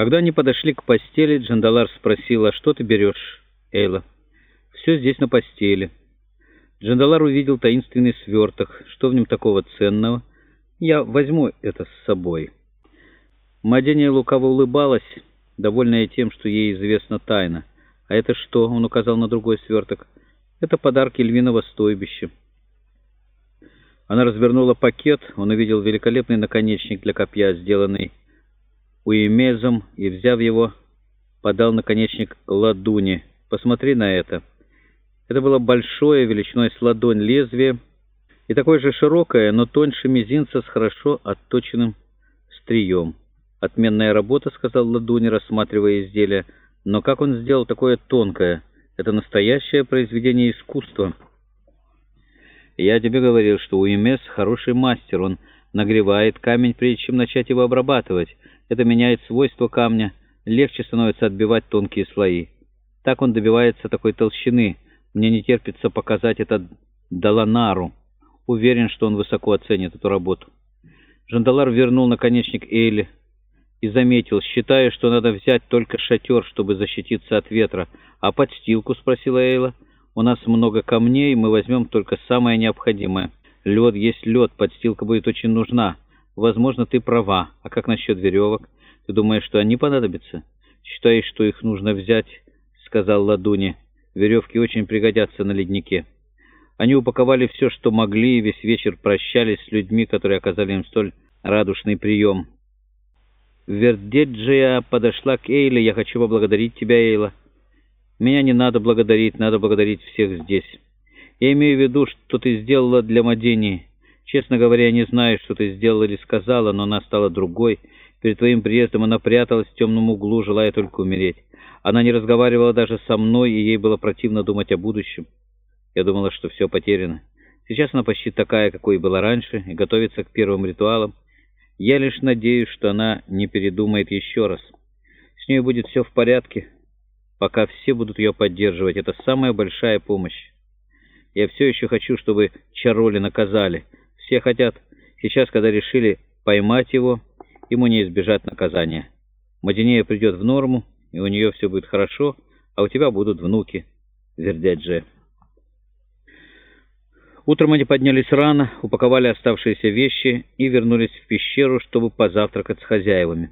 Когда они подошли к постели, Джандалар спросил, «А что ты берешь, Эйла?» «Все здесь на постели». Джандалар увидел таинственный сверток. Что в нем такого ценного? «Я возьму это с собой». Мадения лукаво улыбалась, довольная тем, что ей известна тайна. «А это что?» — он указал на другой сверток. «Это подарки львиного стойбища». Она развернула пакет, он увидел великолепный наконечник для копья, сделанный уемезом, и, взяв его, подал наконечник ладуни. «Посмотри на это». Это было большое, величиной с ладонь лезвие, и такое же широкое, но тоньше мизинца с хорошо отточенным стрием. «Отменная работа», — сказал Ладуни, рассматривая изделие. «Но как он сделал такое тонкое? Это настоящее произведение искусства». «Я тебе говорил, что Уимес хороший мастер. Он нагревает камень, прежде чем начать его обрабатывать. Это меняет свойства камня. Легче становится отбивать тонкие слои. Так он добивается такой толщины. Мне не терпится показать это Даланару. Уверен, что он высоко оценит эту работу». Жандалар вернул наконечник Эйли и заметил, считая, что надо взять только шатер, чтобы защититься от ветра. «А подстилку?» — спросила Эйла. «У нас много камней, мы возьмем только самое необходимое. Лед есть лед, подстилка будет очень нужна. Возможно, ты права. А как насчет веревок? Ты думаешь, что они понадобятся?» «Считаешь, что их нужно взять?» — сказал Ладуни. «Веревки очень пригодятся на леднике». Они упаковали все, что могли, и весь вечер прощались с людьми, которые оказали им столь радушный прием. Вердеджия подошла к Эйле. «Я хочу поблагодарить тебя, Эйла». «Меня не надо благодарить, надо благодарить всех здесь. Я имею в виду, что ты сделала для Мадении. Честно говоря, я не знаю, что ты сделала или сказала, но она стала другой. Перед твоим приездом она пряталась в темном углу, желая только умереть. Она не разговаривала даже со мной, и ей было противно думать о будущем. Я думала, что все потеряно. Сейчас она почти такая, какой была раньше, и готовится к первым ритуалам. Я лишь надеюсь, что она не передумает еще раз. С ней будет все в порядке, пока все будут ее поддерживать. Это самая большая помощь. Я все еще хочу, чтобы Чароли наказали. Все хотят. Сейчас, когда решили поймать его, ему не избежать наказания. Мадинея придет в норму, и у нее все будет хорошо, а у тебя будут внуки, Вердяджи. Утром они поднялись рано, упаковали оставшиеся вещи и вернулись в пещеру, чтобы позавтракать с хозяевами.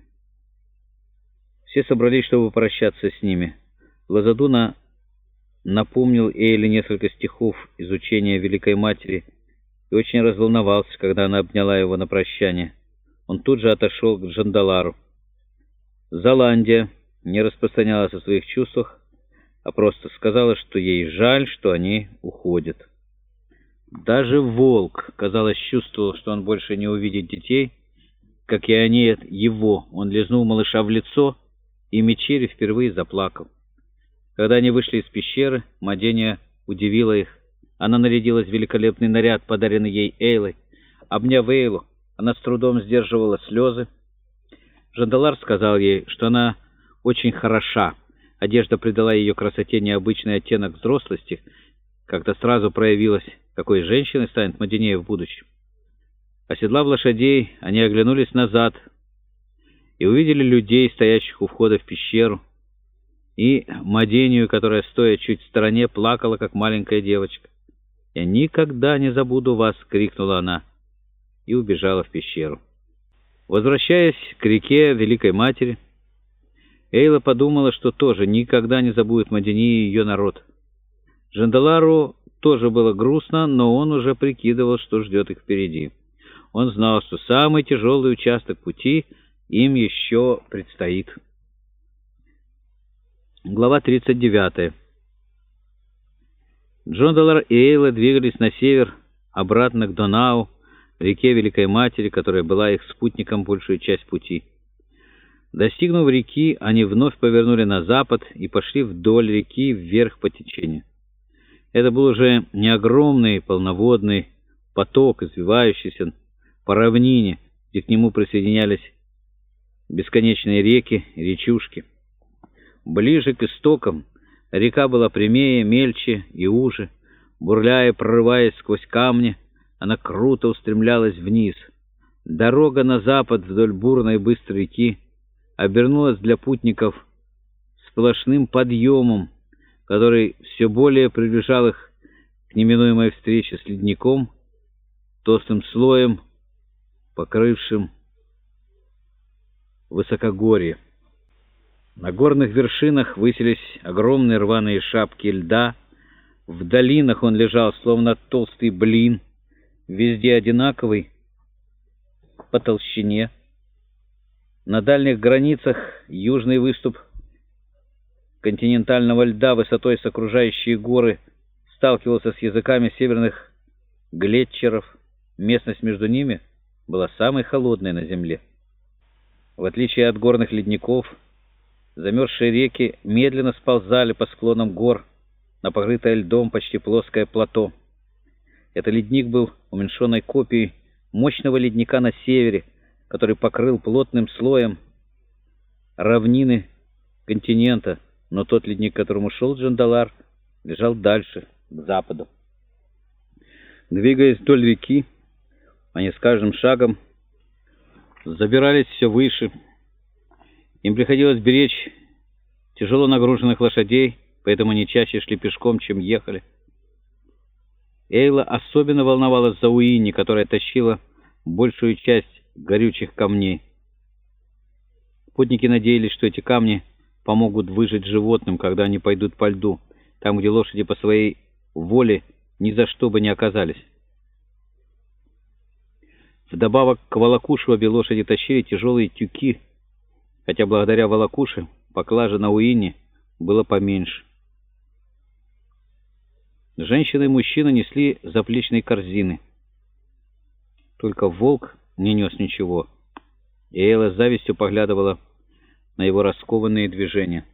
Все собрались, чтобы прощаться с ними. Лазадуна напомнил Эйли несколько стихов изучения Великой Матери и очень разволновался, когда она обняла его на прощание. Он тут же отошел к Джандалару. Золандия не распространялась о своих чувствах, а просто сказала, что ей жаль, что они уходят. Даже волк, казалось, чувствовал, что он больше не увидит детей, как и они его. Он лизнул малыша в лицо, и Мечери впервые заплакал. Когда они вышли из пещеры, Мадения удивила их. Она нарядилась в великолепный наряд, подаренный ей Эйлой. Обняв Эйлу, она с трудом сдерживала слезы. Жандалар сказал ей, что она очень хороша. Одежда придала ее красоте необычный оттенок взрослости, как-то сразу проявилась какой женщиной станет Мадинея в будущем. Оседлав лошадей, они оглянулись назад и увидели людей, стоящих у входа в пещеру, и Мадению, которая, стоя чуть в стороне, плакала, как маленькая девочка. «Я никогда не забуду вас!» — крикнула она и убежала в пещеру. Возвращаясь к реке Великой Матери, Эйла подумала, что тоже никогда не забудет Мадини и ее народ. Джандалару тоже было грустно, но он уже прикидывал, что ждет их впереди. Он знал, что самый тяжелый участок пути им еще предстоит. Глава 39. Джон Доллар и Эйла двигались на север, обратно к Донау, реке Великой Матери, которая была их спутником большую часть пути. Достигнув реки, они вновь повернули на запад и пошли вдоль реки вверх по течению. Это был уже не огромный полноводный поток, извивающийся по равнине, где к нему присоединялись бесконечные реки речушки. Ближе к истокам река была прямее, мельче и уже. Бурляя, прорываясь сквозь камни, она круто устремлялась вниз. Дорога на запад вдоль бурной быстрой реки обернулась для путников сплошным подъемом, который все более приближал их к неминуемой встрече с ледником, толстым слоем, покрывшим высокогорье. На горных вершинах высились огромные рваные шапки льда, в долинах он лежал, словно толстый блин, везде одинаковый, по толщине. На дальних границах южный выступ континентального льда высотой с окружающие горы сталкивался с языками северных глетчеров. Местность между ними была самой холодной на Земле. В отличие от горных ледников, замерзшие реки медленно сползали по склонам гор на покрытое льдом почти плоское плато. Этот ледник был уменьшенной копией мощного ледника на севере, который покрыл плотным слоем равнины континента, но тот ледник, к которому шел Джандалар, лежал дальше, к западу. Двигаясь вдоль реки, они с каждым шагом забирались все выше. Им приходилось беречь тяжело нагруженных лошадей, поэтому они чаще шли пешком, чем ехали. Эйла особенно волновалась за Уинни, которая тащила большую часть горючих камней. Путники надеялись, что эти камни помогут выжить животным, когда они пойдут по льду, там, где лошади по своей воле ни за что бы не оказались. Вдобавок к волокушу обе лошади тащили тяжелые тюки, хотя благодаря волокуше поклажа на Уине было поменьше. Женщины и мужчины несли заплечные корзины. Только волк не нес ничего, и Элла с завистью поглядывала на его раскованные движения.